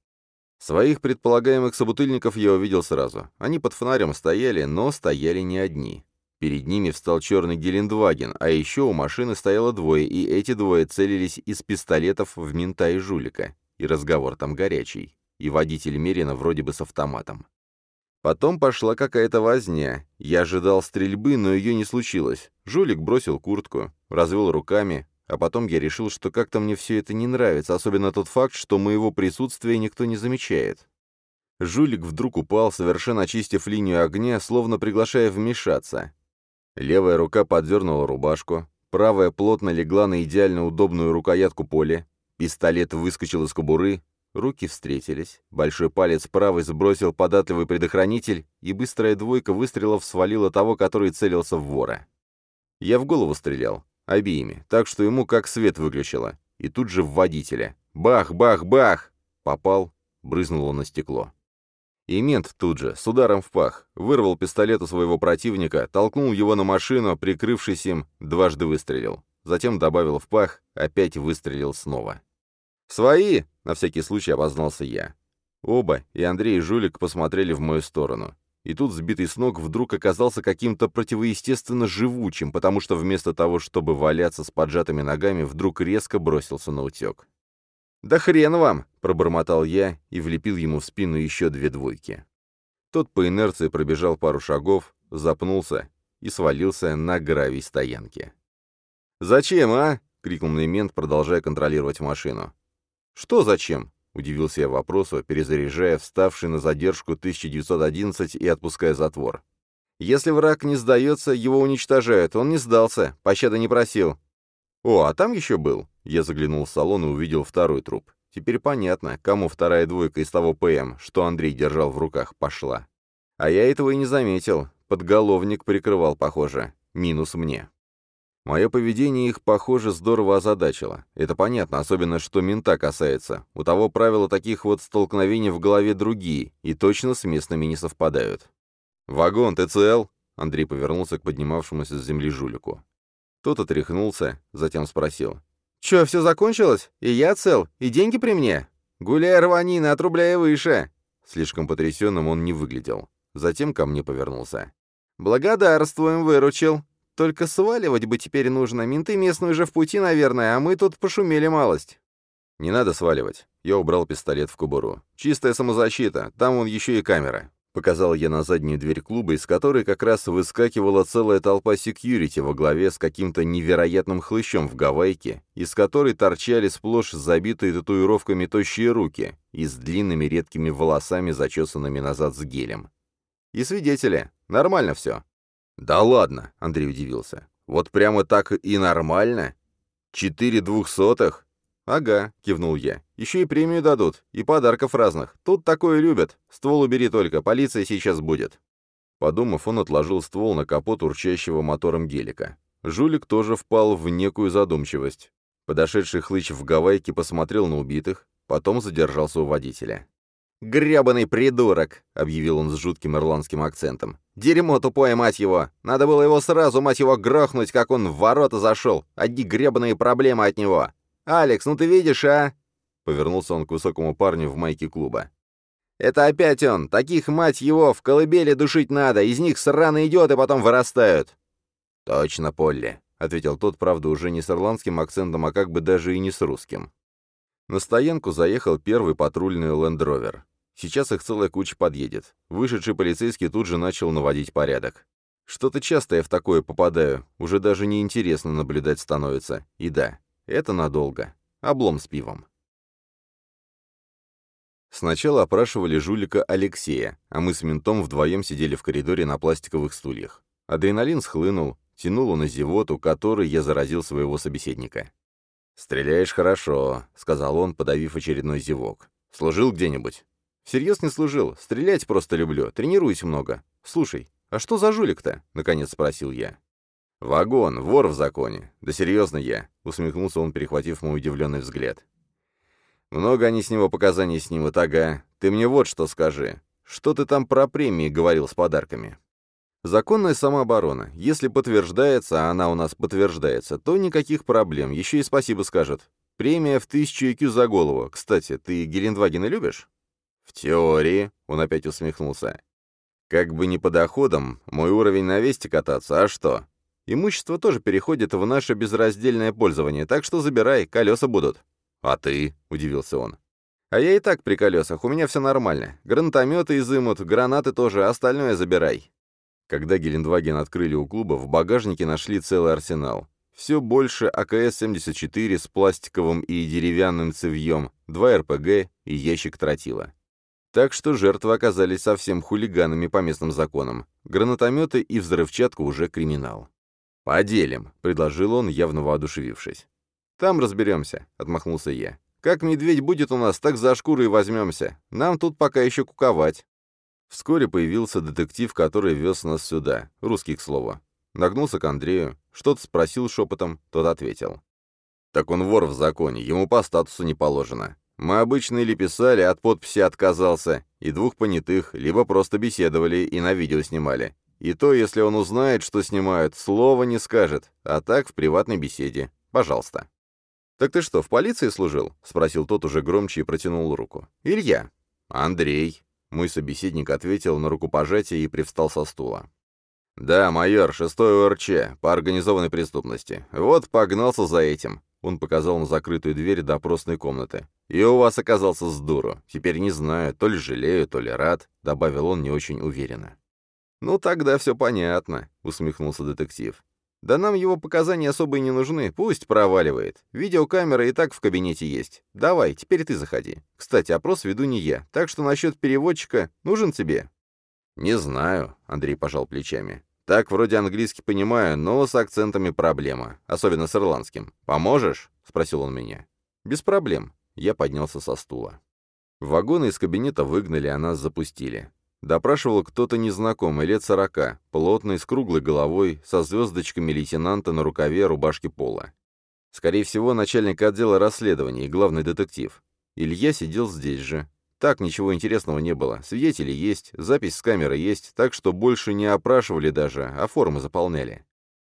Speaker 1: Своих предполагаемых собутыльников я увидел сразу. Они под фонарем стояли, но стояли не одни. Перед ними встал черный Гелендваген, а еще у машины стояло двое, и эти двое целились из пистолетов в мента и жулика. И разговор там горячий и водитель Мерина вроде бы с автоматом. Потом пошла какая-то возня. Я ожидал стрельбы, но ее не случилось. Жулик бросил куртку, развел руками, а потом я решил, что как-то мне все это не нравится, особенно тот факт, что моего присутствия никто не замечает. Жулик вдруг упал, совершенно очистив линию огня, словно приглашая вмешаться. Левая рука поддернула рубашку, правая плотно легла на идеально удобную рукоятку поля, пистолет выскочил из кобуры, Руки встретились, большой палец правой сбросил податливый предохранитель, и быстрая двойка выстрелов свалила того, который целился в вора. Я в голову стрелял, обеими, так что ему как свет выключило, и тут же в водителя. Бах, бах, бах! Попал, брызнуло на стекло. И мент тут же, с ударом в пах, вырвал пистолет у своего противника, толкнул его на машину, прикрывшись им, дважды выстрелил. Затем добавил в пах, опять выстрелил снова. «Свои!» — на всякий случай обознался я. Оба, и Андрей и Жулик, посмотрели в мою сторону. И тут сбитый с ног вдруг оказался каким-то противоестественно живучим, потому что вместо того, чтобы валяться с поджатыми ногами, вдруг резко бросился на утек. «Да хрен вам!» — пробормотал я и влепил ему в спину еще две двойки. Тот по инерции пробежал пару шагов, запнулся и свалился на гравий стоянки. «Зачем, а?» — крикнул мент, продолжая контролировать машину. «Что зачем?» — удивился я вопросу, перезаряжая вставший на задержку 1911 и отпуская затвор. «Если враг не сдается, его уничтожают. Он не сдался, пощады не просил». «О, а там еще был?» Я заглянул в салон и увидел второй труп. Теперь понятно, кому вторая двойка из того ПМ, что Андрей держал в руках, пошла. А я этого и не заметил. Подголовник прикрывал, похоже. Минус мне. Мое поведение их, похоже, здорово озадачило. Это понятно, особенно что мента касается. У того правила таких вот столкновений в голове другие, и точно с местными не совпадают. «Вагон, ты цел?» Андрей повернулся к поднимавшемуся с земли жулику. Тот отряхнулся, затем спросил. «Чё, все закончилось? И я цел? И деньги при мне? Гуляй, рванина, отрубляй выше!» Слишком потрясенным он не выглядел. Затем ко мне повернулся. «Благодарствуем, выручил. Только сваливать бы теперь нужно. Менты местные уже в пути, наверное, а мы тут пошумели малость. Не надо сваливать. Я убрал пистолет в кобуру. Чистая самозащита. Там вон еще и камера. Показал я на заднюю дверь клуба, из которой как раз выскакивала целая толпа секьюрити во главе с каким-то невероятным хлыщом в гавайке, из которой торчали сплошь забитые татуировками тощие руки и с длинными редкими волосами, зачесанными назад с гелем. И свидетели. Нормально все. «Да ладно», — Андрей удивился. «Вот прямо так и нормально? Четыре двухсотых?» «Ага», — кивнул я. «Еще и премию дадут, и подарков разных. Тут такое любят. Ствол убери только, полиция сейчас будет». Подумав, он отложил ствол на капот урчащего мотором гелика. Жулик тоже впал в некую задумчивость. Подошедший хлыч в гавайке посмотрел на убитых, потом задержался у водителя. «Гребаный придурок!» — объявил он с жутким ирландским акцентом. «Дерьмо тупое, мать его! Надо было его сразу, мать его, грохнуть, как он в ворота зашел! Одни гребаные проблемы от него! Алекс, ну ты видишь, а?» Повернулся он к высокому парню в майке клуба. «Это опять он! Таких, мать его, в колыбели душить надо! Из них сраные идиоты потом вырастают!» «Точно, Полли», — ответил тот, правда, уже не с ирландским акцентом, а как бы даже и не с русским. На стоянку заехал первый патрульный лендровер. Сейчас их целая куча подъедет. Вышедший полицейский тут же начал наводить порядок. Что-то часто я в такое попадаю, уже даже неинтересно наблюдать становится. И да, это надолго. Облом с пивом. Сначала опрашивали жулика Алексея, а мы с ментом вдвоем сидели в коридоре на пластиковых стульях. Адреналин схлынул, Тянул он на зевоту, которой я заразил своего собеседника. «Стреляешь хорошо», — сказал он, подавив очередной зевок. «Служил где-нибудь?» «Всерьез не служил. Стрелять просто люблю. Тренируюсь много. Слушай, а что за жулик-то?» — наконец спросил я. «Вагон, вор в законе. Да серьезно я», — усмехнулся он, перехватив мой удивленный взгляд. «Много они с него показаний снимут, ага. Ты мне вот что скажи. Что ты там про премии говорил с подарками?» Законная самооборона. Если подтверждается, а она у нас подтверждается, то никаких проблем. Еще и спасибо скажет. Премия в тысячу IQ за голову. Кстати, ты Гелендвагена любишь? В теории, он опять усмехнулся. Как бы не по доходам, мой уровень на весте кататься, а что? Имущество тоже переходит в наше безраздельное пользование, так что забирай, колеса будут. А ты? — удивился он. А я и так при колесах, у меня все нормально. Гранатометы изымут, гранаты тоже, остальное забирай. Когда Гелендваген открыли у клуба, в багажнике нашли целый арсенал. Все больше АКС-74 с пластиковым и деревянным цевьем, два РПГ и ящик тротила. Так что жертвы оказались совсем хулиганами по местным законам. Гранатометы и взрывчатка уже криминал. «Поделим», — предложил он, явно воодушевившись. «Там разберемся», — отмахнулся я. «Как медведь будет у нас, так за шкуру и возьмемся. Нам тут пока еще куковать». Вскоре появился детектив, который вез нас сюда, русский, к слову. Нагнулся к Андрею, что-то спросил шепотом, тот ответил. «Так он вор в законе, ему по статусу не положено. Мы обычно или писали, от подписи отказался, и двух понятых, либо просто беседовали и на видео снимали. И то, если он узнает, что снимают, слова не скажет, а так в приватной беседе. Пожалуйста». «Так ты что, в полиции служил?» — спросил тот уже громче и протянул руку. «Илья». «Андрей». Мой собеседник ответил на рукопожатие и привстал со стула. «Да, майор, шестой ОРЧ, по организованной преступности. Вот погнался за этим». Он показал на закрытую дверь допросной комнаты. «И у вас оказался с дуру. Теперь не знаю, то ли жалею, то ли рад», — добавил он не очень уверенно. «Ну, тогда все понятно», — усмехнулся детектив. «Да нам его показания особо и не нужны, пусть проваливает. Видеокамера и так в кабинете есть. Давай, теперь ты заходи. Кстати, опрос веду не я, так что насчет переводчика нужен тебе?» «Не знаю», — Андрей пожал плечами. «Так вроде английский понимаю, но с акцентами проблема, особенно с ирландским. Поможешь?» — спросил он меня. «Без проблем». Я поднялся со стула. Вагоны из кабинета выгнали, а нас запустили. Допрашивал кто-то незнакомый, лет сорока, плотный, с круглой головой, со звездочками лейтенанта на рукаве рубашки пола. Скорее всего, начальник отдела расследований и главный детектив. Илья сидел здесь же. Так ничего интересного не было. Свидетели есть, запись с камеры есть, так что больше не опрашивали даже, а формы заполняли.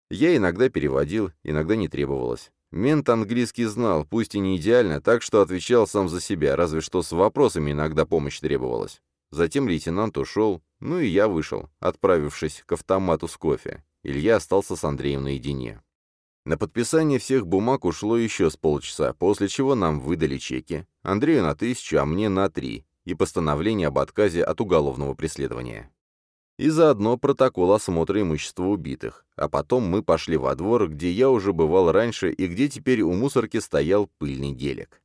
Speaker 1: Я иногда переводил, иногда не требовалось. Мент английский знал, пусть и не идеально, так что отвечал сам за себя, разве что с вопросами иногда помощь требовалась. Затем лейтенант ушел, ну и я вышел, отправившись к автомату с кофе. Илья остался с Андреем наедине. На подписание всех бумаг ушло еще с полчаса, после чего нам выдали чеки. Андрею на тысячу, а мне на три. И постановление об отказе от уголовного преследования. И заодно протокол осмотра имущества убитых. А потом мы пошли во двор, где я уже бывал раньше и где теперь у мусорки стоял пыльный гелик.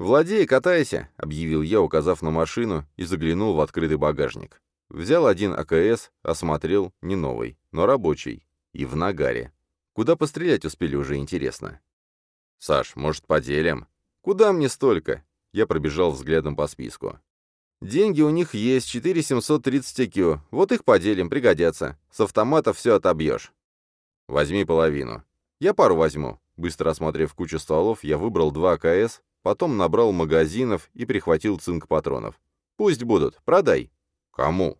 Speaker 1: «Владей, катайся», — объявил я, указав на машину, и заглянул в открытый багажник. Взял один АКС, осмотрел, не новый, но рабочий, и в нагаре. Куда пострелять успели уже, интересно. «Саш, может, поделим?» «Куда мне столько?» Я пробежал взглядом по списку. «Деньги у них есть, 4730 IQ. Вот их поделим, пригодятся. С автомата все отобьешь». «Возьми половину». «Я пару возьму». Быстро осмотрев кучу стволов, я выбрал два АКС, Потом набрал магазинов и прихватил цинк патронов. «Пусть будут. Продай». «Кому?»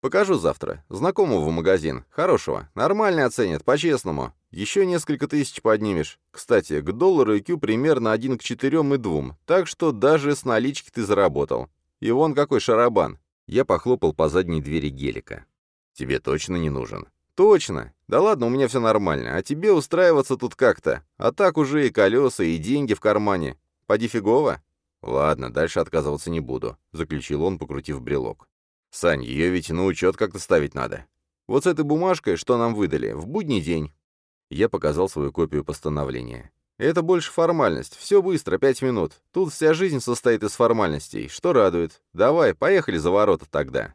Speaker 1: «Покажу завтра. Знакомого магазин. Хорошего. Нормально оценят, по-честному. Еще несколько тысяч поднимешь. Кстати, к доллару IQ примерно один к четырем и двум, так что даже с налички ты заработал. И вон какой шарабан». Я похлопал по задней двери гелика. «Тебе точно не нужен?» «Точно. Да ладно, у меня все нормально. А тебе устраиваться тут как-то. А так уже и колеса, и деньги в кармане. Поди фигово? Ладно, дальше отказываться не буду, заключил он, покрутив брелок. Сань, ее ведь на учет как-то ставить надо. Вот с этой бумажкой, что нам выдали, в будний день. Я показал свою копию постановления. Это больше формальность. Все быстро, пять минут. Тут вся жизнь состоит из формальностей, что радует. Давай, поехали за ворота тогда.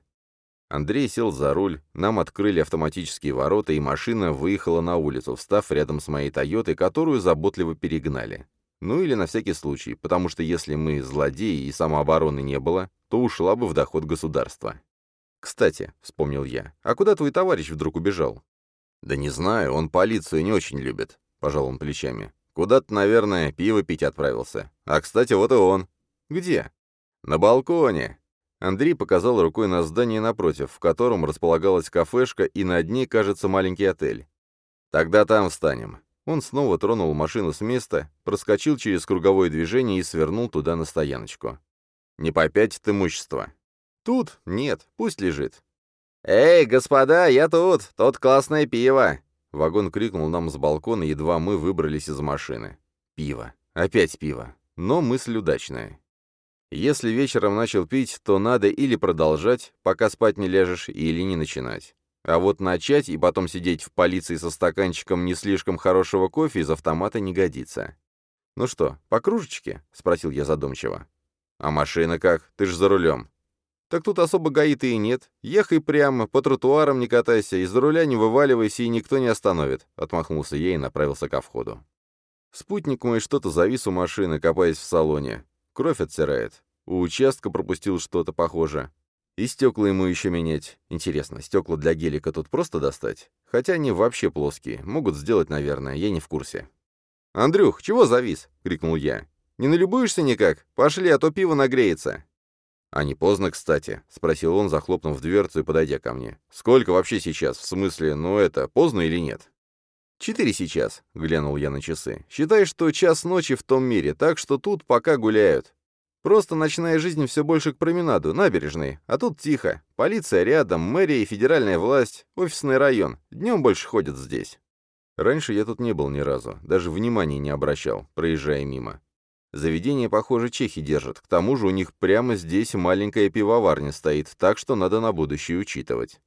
Speaker 1: Андрей сел за руль, нам открыли автоматические ворота, и машина выехала на улицу, встав рядом с моей «Тойотой», которую заботливо перегнали. Ну или на всякий случай, потому что если мы злодеи и самообороны не было, то ушла бы в доход государства. «Кстати», — вспомнил я, — «а куда твой товарищ вдруг убежал?» «Да не знаю, он полицию не очень любит», — пожал он плечами. «Куда-то, наверное, пиво пить отправился. А, кстати, вот и он». «Где?» «На балконе». Андрей показал рукой на здание напротив, в котором располагалась кафешка, и над ней, кажется, маленький отель. «Тогда там встанем». Он снова тронул машину с места, проскочил через круговое движение и свернул туда на стояночку. «Не попятит имущество». «Тут? Нет, пусть лежит». «Эй, господа, я тут! Тут классное пиво!» Вагон крикнул нам с балкона, едва мы выбрались из машины. «Пиво. Опять пиво. Но мысль удачная. Если вечером начал пить, то надо или продолжать, пока спать не ляжешь, или не начинать. А вот начать и потом сидеть в полиции со стаканчиком не слишком хорошего кофе из автомата не годится. «Ну что, по кружечке?» — спросил я задумчиво. «А машина как? Ты ж за рулем». «Так тут особо гаи-то и нет. Ехай прямо, по тротуарам не катайся, из-за руля не вываливайся, и никто не остановит», — отмахнулся я и направился ко входу. Спутник мой что-то завис у машины, копаясь в салоне. Кровь отсирает. У участка пропустил что-то похоже. И стекла ему еще менять. Интересно, стекла для гелика тут просто достать? Хотя они вообще плоские. Могут сделать, наверное, я не в курсе. «Андрюх, чего завис?» — крикнул я. «Не налюбуешься никак? Пошли, а то пиво нагреется». «А не поздно, кстати?» — спросил он, захлопнув дверцу и подойдя ко мне. «Сколько вообще сейчас? В смысле, ну это, поздно или нет?» «Четыре сейчас», — глянул я на часы. «Считай, что час ночи в том мире, так что тут пока гуляют. Просто ночная жизнь все больше к променаду, набережной, а тут тихо. Полиция рядом, мэрия и федеральная власть, офисный район. Днем больше ходят здесь». Раньше я тут не был ни разу, даже внимания не обращал, проезжая мимо. Заведение, похоже, чехи держат. К тому же у них прямо здесь маленькая пивоварня стоит, так что надо на будущее учитывать.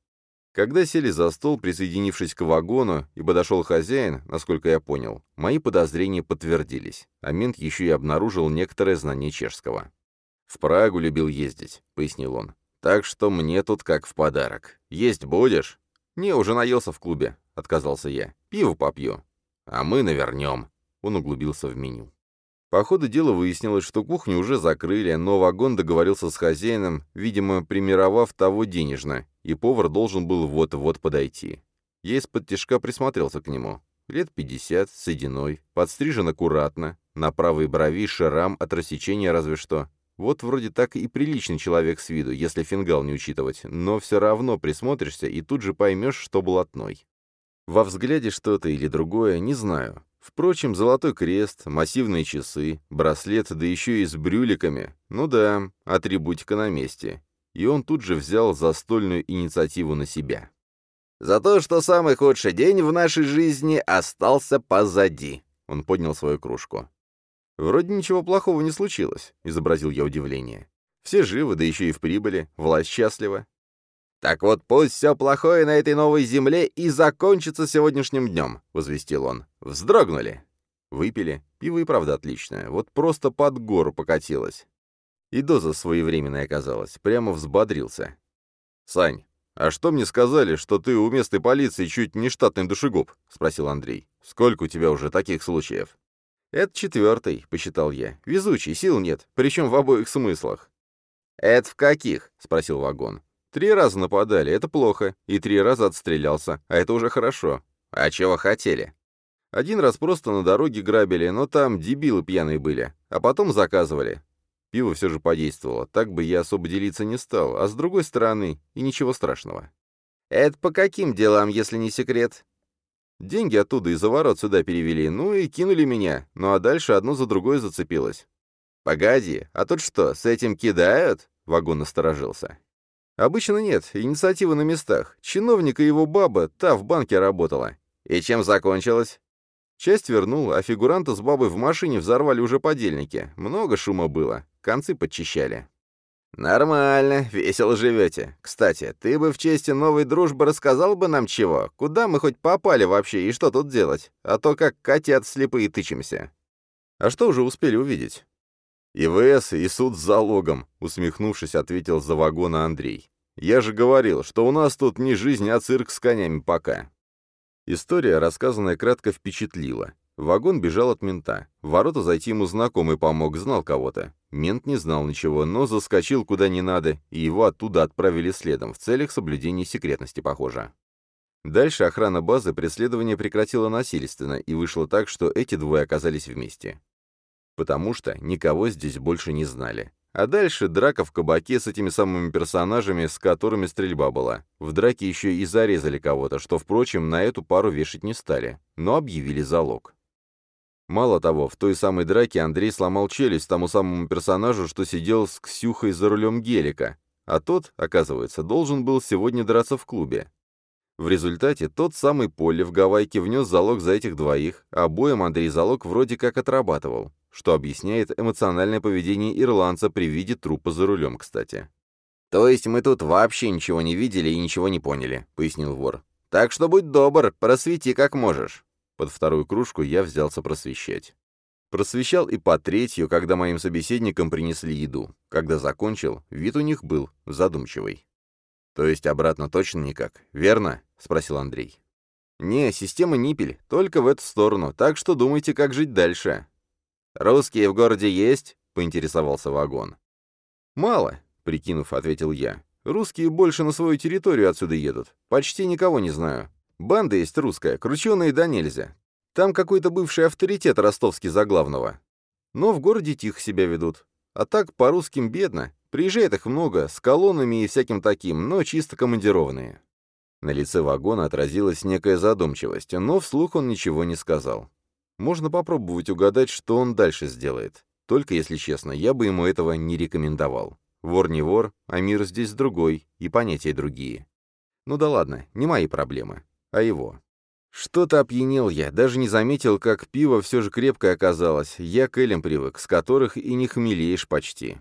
Speaker 1: Когда сели за стол, присоединившись к вагону, и подошел хозяин, насколько я понял, мои подозрения подтвердились, а мент еще и обнаружил некоторое знание чешского. «В Прагу любил ездить», — пояснил он. «Так что мне тут как в подарок. Есть будешь?» «Не, уже наелся в клубе», — отказался я. «Пиво попью». «А мы навернем». Он углубился в меню. По ходу дела выяснилось, что кухню уже закрыли, но вагон договорился с хозяином, видимо, примировав того денежно, и повар должен был вот-вот подойти. Я из-под тяжка присмотрелся к нему. Лет пятьдесят, сединой, подстрижен аккуратно, на правой брови шрам от рассечения разве что. Вот вроде так и приличный человек с виду, если фингал не учитывать, но все равно присмотришься и тут же поймешь, что блатной. Во взгляде что-то или другое, не знаю. Впрочем, золотой крест, массивные часы, браслет, да еще и с брюликами. Ну да, атрибутика на месте. И он тут же взял застольную инициативу на себя. «За то, что самый худший день в нашей жизни остался позади», — он поднял свою кружку. «Вроде ничего плохого не случилось», — изобразил я удивление. «Все живы, да еще и в прибыли, власть счастлива. «Так вот пусть все плохое на этой новой земле и закончится сегодняшним днем», — возвестил он. «Вздрогнули». Выпили. Пиво и правда отличное. Вот просто под гору покатилось. И доза своевременная оказалась. Прямо взбодрился. «Сань, а что мне сказали, что ты у местной полиции чуть не штатный душегуб?» — спросил Андрей. «Сколько у тебя уже таких случаев?» «Это четвертый», — посчитал я. «Везучий, сил нет, причем в обоих смыслах». «Это в каких?» — спросил вагон. Три раза нападали, это плохо, и три раза отстрелялся, а это уже хорошо. А чего хотели? Один раз просто на дороге грабили, но там дебилы пьяные были, а потом заказывали. Пиво все же подействовало, так бы я особо делиться не стал, а с другой стороны, и ничего страшного. «Это по каким делам, если не секрет?» Деньги оттуда из-за ворот сюда перевели, ну и кинули меня, ну а дальше одно за другое зацепилось. «Погоди, а тут что, с этим кидают?» — вагон насторожился. Обычно нет, инициатива на местах. Чиновник и его баба, та в банке работала. И чем закончилось? Часть вернул, а фигуранта с бабой в машине взорвали уже подельники. Много шума было, концы подчищали. «Нормально, весело живете. Кстати, ты бы в честь новой дружбы рассказал бы нам чего? Куда мы хоть попали вообще и что тут делать? А то как котят слепые тычемся». «А что уже успели увидеть?» «ИВС и суд с залогом», — усмехнувшись, ответил за вагона Андрей. Я же говорил, что у нас тут не жизнь, а цирк с конями пока». История, рассказанная кратко, впечатлила. Вагон бежал от мента. В ворота зайти ему знакомый помог, знал кого-то. Мент не знал ничего, но заскочил куда не надо, и его оттуда отправили следом, в целях соблюдения секретности, похоже. Дальше охрана базы преследование прекратила насильственно, и вышло так, что эти двое оказались вместе. Потому что никого здесь больше не знали. А дальше драка в кабаке с этими самыми персонажами, с которыми стрельба была. В драке еще и зарезали кого-то, что, впрочем, на эту пару вешать не стали, но объявили залог. Мало того, в той самой драке Андрей сломал челюсть тому самому персонажу, что сидел с Ксюхой за рулем гелика, а тот, оказывается, должен был сегодня драться в клубе. В результате тот самый Поле в Гавайке внес залог за этих двоих, обоим Андрей залог вроде как отрабатывал, что объясняет эмоциональное поведение ирландца при виде трупа за рулем, кстати.
Speaker 2: «То есть мы тут вообще ничего не видели и ничего не поняли», — пояснил вор. «Так что будь добр, просвети как можешь».
Speaker 1: Под вторую кружку я взялся просвещать. Просвещал и по третью, когда моим собеседникам принесли еду. Когда закончил, вид у них был задумчивый. «То есть обратно точно никак, верно?» — спросил Андрей.
Speaker 2: «Не, система Ниппель, только в эту сторону, так что думайте, как жить дальше». «Русские в городе есть?» — поинтересовался вагон.
Speaker 1: «Мало», — прикинув, ответил я. «Русские больше на свою территорию отсюда едут. Почти никого не знаю. Банда есть русская, крученые да нельзя. Там какой-то бывший авторитет ростовский за главного. Но в городе тихо себя ведут. А так по русским бедно. Приезжает их много, с колоннами и всяким таким, но чисто командированные. На лице вагона отразилась некая задумчивость, но вслух он ничего не сказал. Можно попробовать угадать, что он дальше сделает. Только, если честно, я бы ему этого не рекомендовал. Вор не вор, а мир здесь другой, и понятия другие. Ну да ладно, не мои проблемы а его. Что-то опьянел я, даже не заметил, как пиво все же крепкое оказалось. Я к элем привык, с которых и не хмелеешь почти.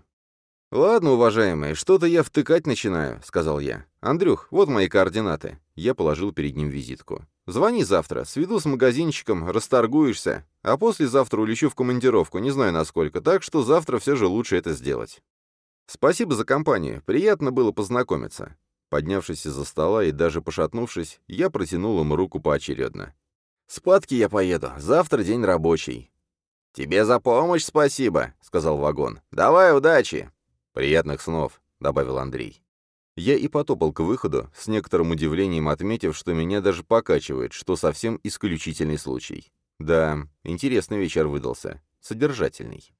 Speaker 1: «Ладно, уважаемые, что-то я втыкать начинаю», — сказал я. «Андрюх, вот мои координаты». Я положил перед ним визитку. «Звони завтра, сведу с магазинчиком, расторгуешься, а послезавтра улечу в командировку, не знаю насколько, так что завтра все же лучше это сделать». «Спасибо за компанию, приятно было познакомиться. Поднявшись из-за стола и даже пошатнувшись, я протянул ему руку поочередно. «Спадки я поеду. Завтра день рабочий».
Speaker 2: «Тебе за помощь спасибо», — сказал вагон. «Давай, удачи».
Speaker 1: «Приятных снов», — добавил Андрей. Я и потопал к выходу, с некоторым удивлением отметив, что меня даже покачивает, что совсем исключительный случай. Да, интересный вечер выдался. Содержательный.